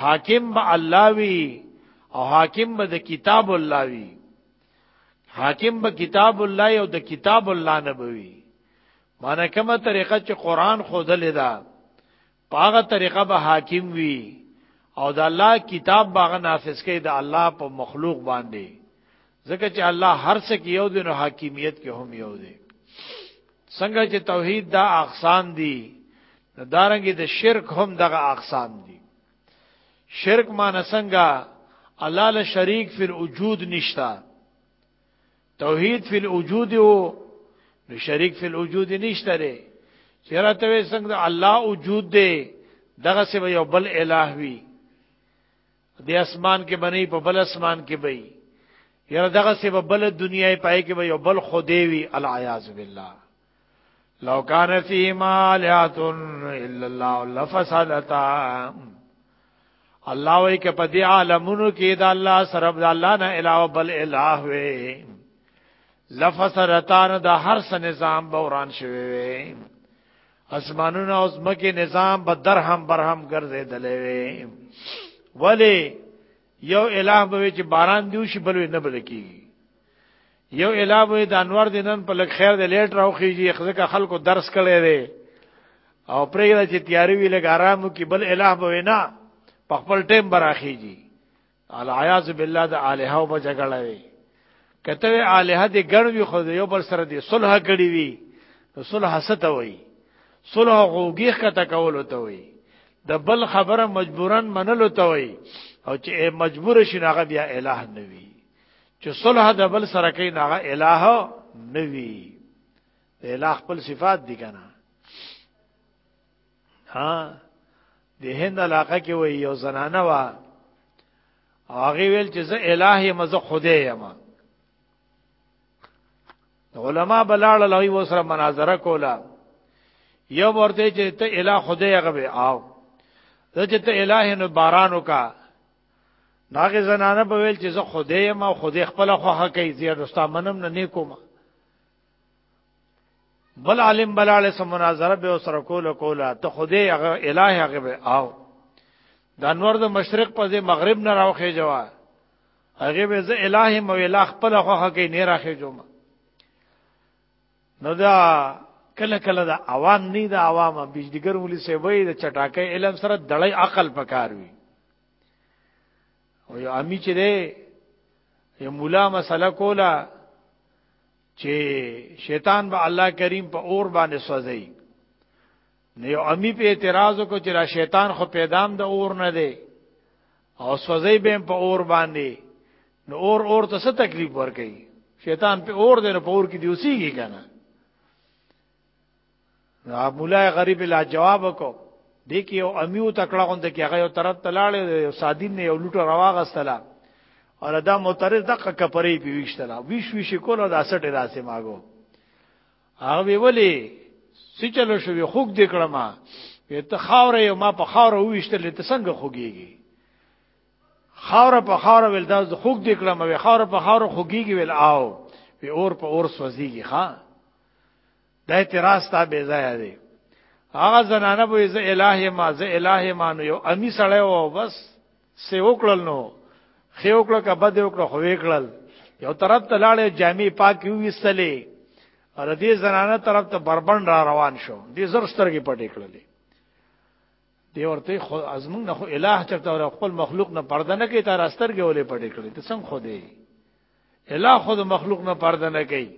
حاکم به الله وی او حاکم به د کتاب الله وی حاکم به کتاب الله او د کتاب الله نه بوي معنی کومه طریقه چې قران خودلې ده پاغه طریقه به حاکم وی او د الله کتاب باغ نافذ کوي د الله په مخلوق باندې ځکه چې الله هر څه کې یو دی نو حاکمیت کې هم یو دی څنګه چې توحید دا اقسام دي نو دارنګي د شرک هم دغه اقسام دي شرک معنی څنګه الله له شریک فی الوجود نشتا توحید فی الوجود او نو شریک فی الوجود نشته لري چیرې ته څنګه الله وجود دی دغه سی یو بل الہ وی د اسمان کې بنې په بل اسمان کې بې یره دغه سی په بل دنیا پای کې به یو بل خدای وی العیاذ بالله لو کان فی مالات الا الله لفسدتا الله وی ک په دې عالمونو کې دا الله سره د الله نه علاوه بل الہ وی لفسدتا دا هر څه نظام به وران شوی وی اسمانونه او زمکه نظام به درهم برهم ګرځیدلې وي ولی یو الہ به چې باران دیو شي بلوي نه بلکی یو الہ به د انور دینن په لک خیر د لیټ راوخیږي خزکه خلکو درس کړي دي او پرېږه چې تیاری وی لګ آرام کی بل الہ به نه په خپل ټیم براخیږي العیاذ بالله د الہ او بجګړه وي کته الہ دې ګڼ وي خو یو بل سره دې صلح کړی وي صلح سته وي صلح غوګیخ کته کول ته وي د بل خبره مجبورن منلو ته وي او چې مجبور شي هغه بیا الہ نه وي چې صلح د بل سره کوي هغه الہ نه وي الہ خپل صفات دي کنه ها د هند علاقه کې وي یو زنانه وا او هغه ویل چې زه الہی مزه خدای یم علماء بلاړ لوي وسره مناظره کوله یو ورته چې ته الہ خدای غوي او زه چې ته الہ نو باران وکا ناګه زنانه په ویل چې زه خدای یم او خدای خپل خوخه کوي زیات دوستا منم نه نیکوم بل عالم بلاله سم مناظره به سره کوله کوله ته خدای هغه الٰه هغه به آو د انور د مشرق په ځای مغرب نه راوخې جوا هغه به زه الٰه مو الٰه خپل خوخه کې نه راخې جوم نو دا کله کله دا عوام نه دا عوام بجدګر ولي سي وای د چټاکې علم سره دړې عقل پکار وي او یو امی چې دی یو مولا مسله کوله چې شیطان به الله کریم په اور باندې سوځي نو یو امی په اعتراض کو چې را شیطان خو پیدام د اور نه دی او سوځي به په اور باندې نو اور اور ته څه تکلیف ورکړي شیطان په اور دی نو په اور کې دی اوسېږي کنه نو مولا غریب لا جواب کو دې کې یو امیو تکړه غوند کې هغه یو طرف تلاړې سادین نه یو لوټه رواغستله او دا معترض دغه کپرې په ویشتلا ویش ویش کول دا سټه داسې ماګو هغه ویلې سی چلو شو خوګ دې کړم په ته خاور یو ما په خاور ویشتل ته څنګه خوګيږي خاور په خاور ول دا خوګ دې کړم وی خاور په خاور خوګيږي ول آو په اور په اور سوځيږي ها دا اعتراض تا به ځای دی هغه زنانه به زه الٰه ما زه الٰه ما نو یو امی سړی و بس سی وکړل نو خې وکړه کبه دې وکړه خو وکړل یو طرف ته لاړې جامې پاکي وستلې ار دې زنانه طرف ته بربند را روان شو دې زر سترګې پټې کړلې دی ورته خو ازمن نه خو الٰه چرته خپل مخلوق نه پرده نه کوي تر استرګې ولې پټې کړې ته څنګه خو دې الا خود مخلوق نه پرده نه کوي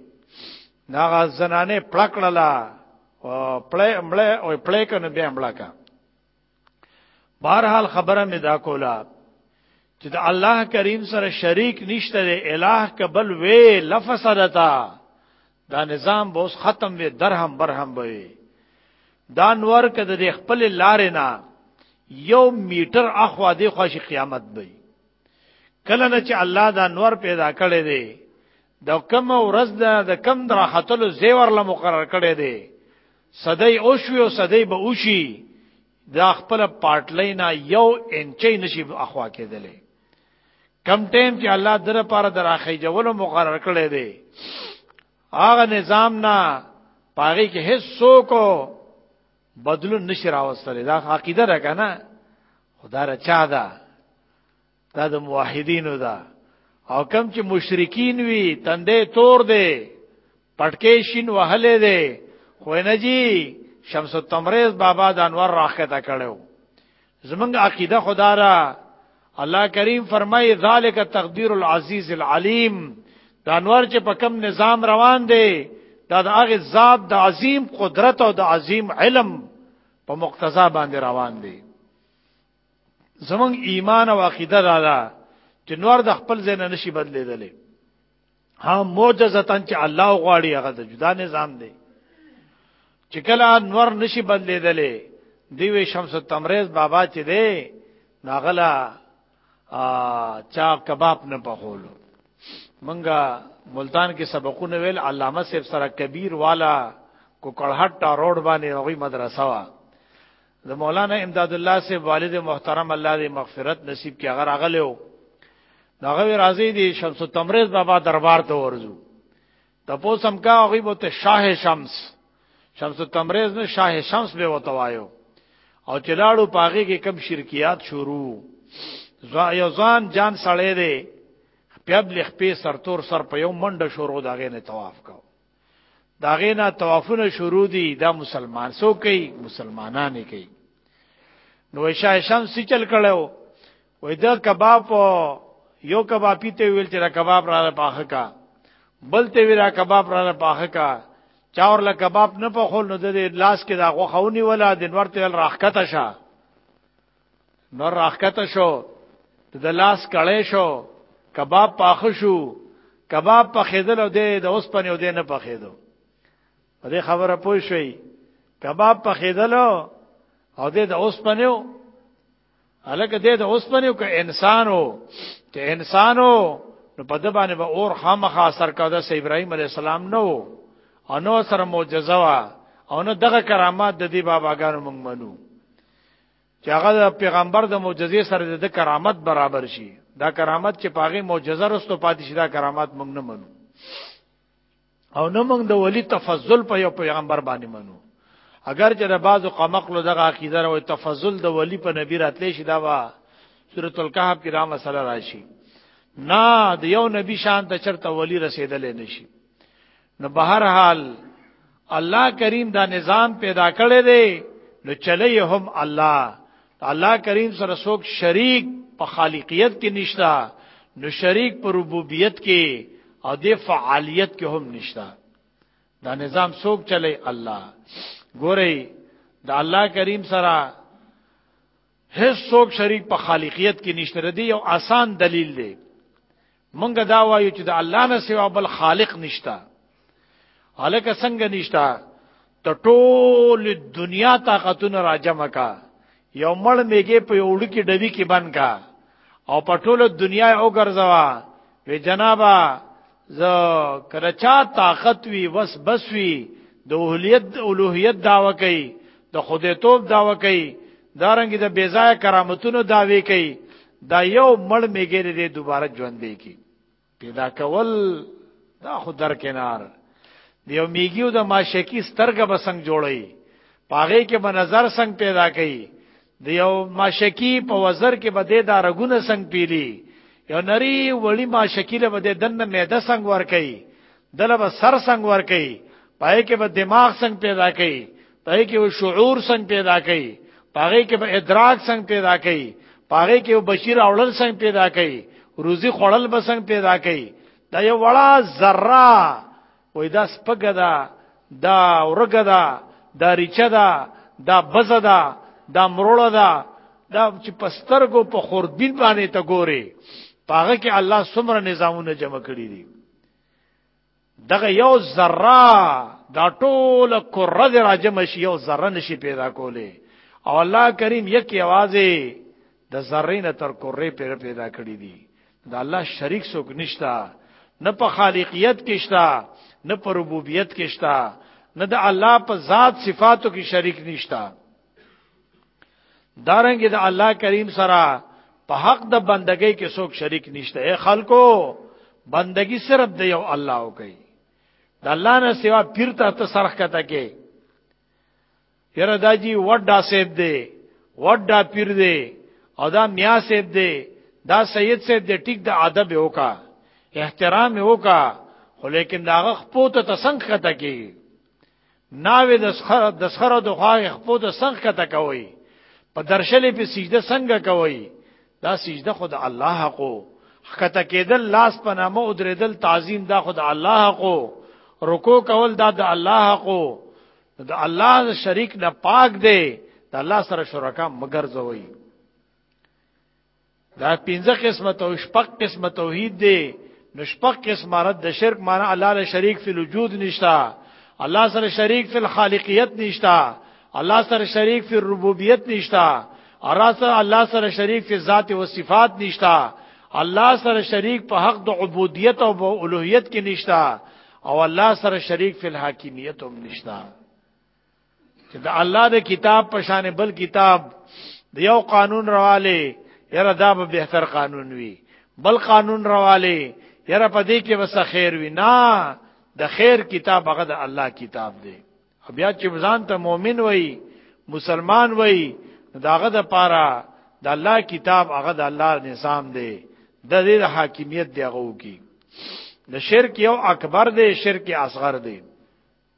ناغه زنانه پړکړلا او پړې مړې او پړې کنه به مړکا بهرحال خبره مې دا کوله چې د الله کریم سره شریک نشته دی الہ کبل وی لفسدتا دا نظام به اوس ختم وي درهم برهم به وي دا نور کده د خپل لارې نه یو میټر اخوا دی خوشی قیامت به کله نه چې الله دا نور پیدا کړی دی د کم ورځ د کم در خطلو زیور له مقرر کړی دی صدای او شوی او صدای به اوشي دا خپل پارټلای نه یو انچي نشي اخوا کېدلې کم ټیم چې الله در پاره در اخی جوړو مقرر کړی دی هغه نظام نه پاره کې هیڅ څوک بدلون نشي راوستل دا عقیده ده کنه خدا را چا ده دا د موحدینو ده او کم چې مشرکین وي تندې تور دی پټکې شین وهلې دی خو نه جی شمس التمریز بابا د انور راخته کړو زمنګ عقیده خدا را الله کریم فرمای ذالک تقدیر العزیز العلیم دا انوار چې په کم نظام روان دی دا د هغه ذات د عظیم قدرت او د عظیم علم په مقتضا باندې روان دی زمنګ ایمان او عقیده را ده چې نور د خپل ځای نه نشي بدلیدلی ها معجزتن چې الله غواړي هغه د جدا نظام دی چې کله انور نشي بدلیدلې دیوې شمس تمریز بابا چې دی ناغلا چا کباب نه پخولو منګه ملتان کې سبقونه ویل علامه صاحب سره کبیر والا کو کړهټ روډ باندې هغه مدرسه وا د مولانا امداد الله سے والد محترم الله دې مغفرت نصیب کې هغه راغلی و هغه راځي دي شمس تمریز بابا دربار ته ورځو تپو سم کا هغه بوته شاه شمس شمس تمریز نه شاه شمس به وتوایو او چلاړو پاغي کې کم شرکیات شروع زوا یو ځان جان سړې دي پیابل خپې سرتور سر په یو منډه شروع داغه نه طواف کاو دا غینا توافونه شروع دي دا مسلمان سو کوي مسلمانان کوي نو شاه شمس چل کړو وې دا کباب یو کباب پیته ویل چې دا کباب را پاخه کا بلته ویرا کباب را پاخه کا چاور له کباب نه په خول نو د لاس کې دا غوخونی ولا د نورته راخکته شه نور راخکته شو د لاس کړې شو کباب پاخ شو کباب په خېدل او د اوس پنه او د نه په خېدو په دې خبره پوه شوي کباب په خېدل او د اوس پنه الکه د اوس پنه کو انسانو ته انسانو نو په د باندې به اور خامخا اثر کاوه سې ابراهيم عليه السلام نو او نو سره معجزه وا او نو دغه کرامات د دې باباګانو مونږ منو چې هغه د پیغمبر د معجزې سره د کرامت برابر شي دا کرامت چې پاغه معجزه رستو پاتې شي دا کرامت موږ نه منو او نه موږ د ولی تفضل په یو پیغمبر باندې منو اگر چې د بعضو قمقلو دغه عقیده او تفضل د ولی په نبی راتلې شي دا وا سورۃ الکهف کې دا مسله راشي نه د یو نبی شان ته چرته ولی رسیدلې نشي نو بهر حال الله کریم دا نظام پیدا کړی دی نو چلی هم الله الله کریم سره څوک شریک په خالقیت کې نشتا نو شریک په ربوبیت کې او د فعالیت کې هم نشتا دا نظام څوک چلی الله ګورئ د الله کریم سره هیڅ څوک شریک په خالقیت کې نشته ردی یو آسان دلیل دی مونږ دا وایو چې د الله نه سوا بل خالق نشتا الکه څنګه نشتا ته ټول دنیا طاقتونه راجمع کا یو مړ میګه په یوړ کې ډبی کې بند کا او په ټول دنیا او ګرځوا وی جنابا ز کرچا طاقت وی وس بس وی د اولوهیت اولوهیت داوا کوي د خدای توپ داوا کوي دارنګ د بیزای کرامتونو داوی کوي دا یو مړ میګری دی دوباره ژوند دی کی پیدا کول دا خو در کنار دیو میګیو د ماشکی سترګه بسنګ جوړی پاغه کې به نظر څنګه پیدا کړي د یو ماشکی په وزر کې به د رګونه څنګه پیلي یو نری وړي ماشکی له بده دنه معده څنګه ور کوي دله به سر څنګه ور کوي پای کې به دماغ څنګه پیدا کوي پای کې و شعور څنګه پیدا کړي پای کې به ادراک څنګه پیدا کړي پای کې و بشیر اولل څنګه پیدا کړي روزي خړل به څنګه پیدا کړي دا یو وړه ذره وې دا سپګه ده دا ورګه ده دا ریچه ده دا بزه ده دا مروړه ده دا چې پسترګو په خوردبین باندې ته ګوري پاغه کې الله سمره نظامونه جمع کړی دي دغه یو ذره دا ټول کره د راجم شي یو ذره نشي پیدا کوله او الله کریم یک یوازې د ذرې نه تر کره پیر پیدا کړی دی دا الله شریک څوک نشتا نه په خالقیت کې شتا نه په ربوبیت کې شتا نه د الله په ذات صفاتو کې شریک نشتا دارنګ د الله کریم سره په حق د بندګۍ کې څوک شریک نشته اے خلکو بندگی صرف د یو الله وکي د الله نه سوا پیر ته ته سرخ کته کې یره داجی وډا سیب دی وډا پیر دی او دا میا سیب دی دا سید سیب دی ټیک د ادب وکا احترام وکا خو لیکن دا غخ پوت ته څنګه کته کې ناوې د سخر د سخر د خواغ خپو د سنگ کته کوي په درشلې په سجده څنګه کوي دا سجده خود الله حقو خکته کېدل لاس په نامه او درېدل تعظیم دا خود الله حقو رکو کول دا د الله حقو د الله شریک نه پاک دی د الله سره شرکا مگر زوي دا پنځه قسمه تو شپږ قسمه توحید دی نو شپږ قسمه رد د شرک معنی الله له شریک فی الوجود نشتا الله سره شریک فی الخالقیت نشتا الله سره شریک فی الربوبیت نشتا اراته الله سره شریک فی ذات و صفات نشتا الله سره شریک په حق د عبودیت او اولوہیت کې نشتا او الله سره شریک فی الحاکمیت هم نشتا چې د الله د کتاب په شان بل کتاب د یو قانون رواله یره دا به بهتر قانون وي بل قانون رواله یره په دې کې وس خیر وي نه د خیر کتاب هغه د الله کتاب دی بیا چې ځان ته مؤمن وای مسلمان وای داغه د پاره د الله کتاب هغه د الله نظام دی د دې حاکمیت دی هغه کی د شرک یو اکبر دی شرک اصغر دی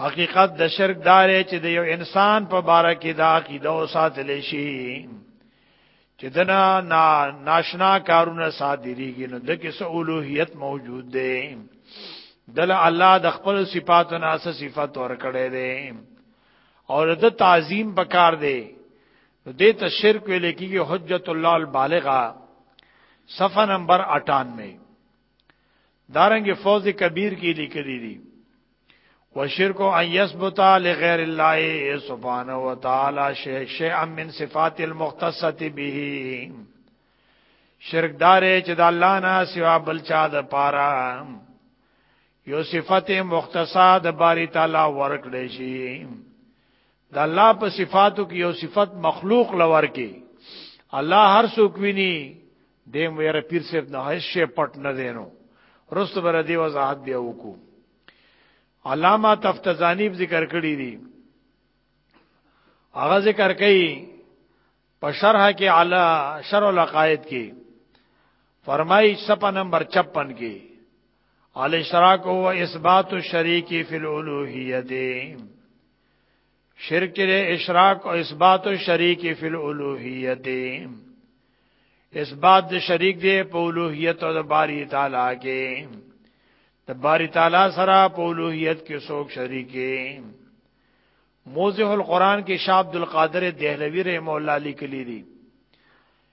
حقیقت د شرک دار چې د یو انسان په باره کې دا عقیده او ساتل شي چې دنا نا ناشنا کارونه صادریږي نو د کې سولوهیت موجود دی دل الله د خپل صفاتو نه اساس صفات ور کړې دي او د تعظیم پکار دی نو دې ته شرک ویل کېږي حجت الله البالغه صفه نمبر 98 دارنګ فوز کبیر کې لیکلي دي وشرک ان یثبت لغیر الله سبحانه وتعالى شیئا من صفات المختصه به شرک دار چې د الله نه سوا بل چا د پاره یو صفت مختصه د باری تعالی ورکړې شي د الله په صفاتو کې یو صفت مخلوق لور کې الله هر څوک ویني دیم ویره پیر صاحب نه هیڅ شی پټ نه دینو رست بر دی وضاحت بیا وکړو علامه تفتزانی ذکر کړی دی هغه ذکر کوي په شرح کې علا شرح العقائد کې فرمایي صفه نمبر 56 کې ال اشراق هو اثبات الشریک فی الالوهیت شرک دې اشراق او اثبات شریک فی الالوهیت اثبات د شریک دې په الوهیت او د باری تعالی کې د باری تعالی سره په الوهیت کې څوک شریکې موضح القرآن کې شاه عبد القادر دهلوی رحم الله لیکلی دی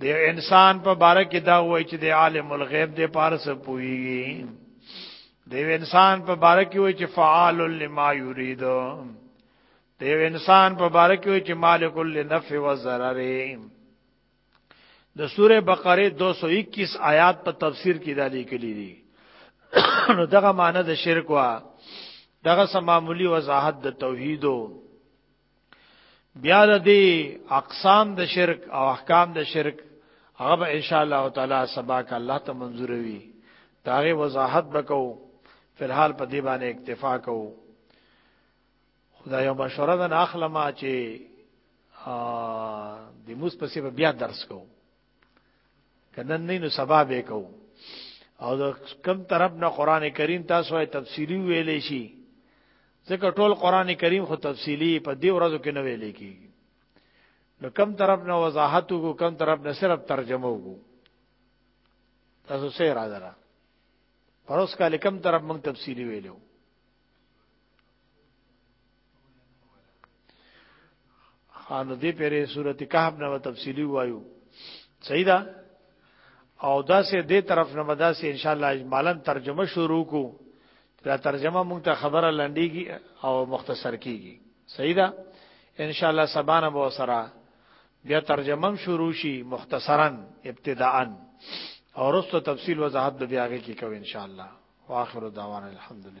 د انسان په باره کې دا وایي چې د عالم الغیب د پاره څه پويږي د انسان په باره کې وایي چې فعال لما یرید د انسان په باره کې وایي چې مالک لنفع و ضرر د سوره بقره 221 آیات په تفسیر کې دا لیکلي دي نو دغه معنی د شرک وا دغه سمامولي وضاحت د توحیدو بیا د دې اقسام د شرک او احکام د شرک هغه به ان شاء الله تعالی سبا کا الله ته منظور وي داغه وضاحت وکاو فلحال په دې باندې اکتفا کوو خدای یو مشوره ده اخلمه چې د موس پسې بیا درس کوو کنن نه نو سبا به کو او د کم طرف نه قران کریم تاسو یې تفصیلی ویلې شي ځکه ټول قران کریم خو تفصیلی په دې ورځو کې نه ویلې کیږي نو کم طرف نه وضاحت کو کم طرف نه صرف ترجمه کو تاسو سه را درا پروس کال کم طرف موږ تفصیلی ویلو خان دې پرې سورته کهف نو تفصیلی وایو صحیح ده او دا سه دې طرف نه مدا سه ان شاء الله اجمالا ترجمه شروع کو دا ترجمه مونږ ته خبره لنډيږي او مختصر کیږي صحیح ده ان شاء الله سبانه بو سره بیا ترجمه شروع شي مختصرا ابتداءا او رسو تفصیل وضاحت بیا غي کې کوي ان شاء الله واخر دعوانا الحمدلله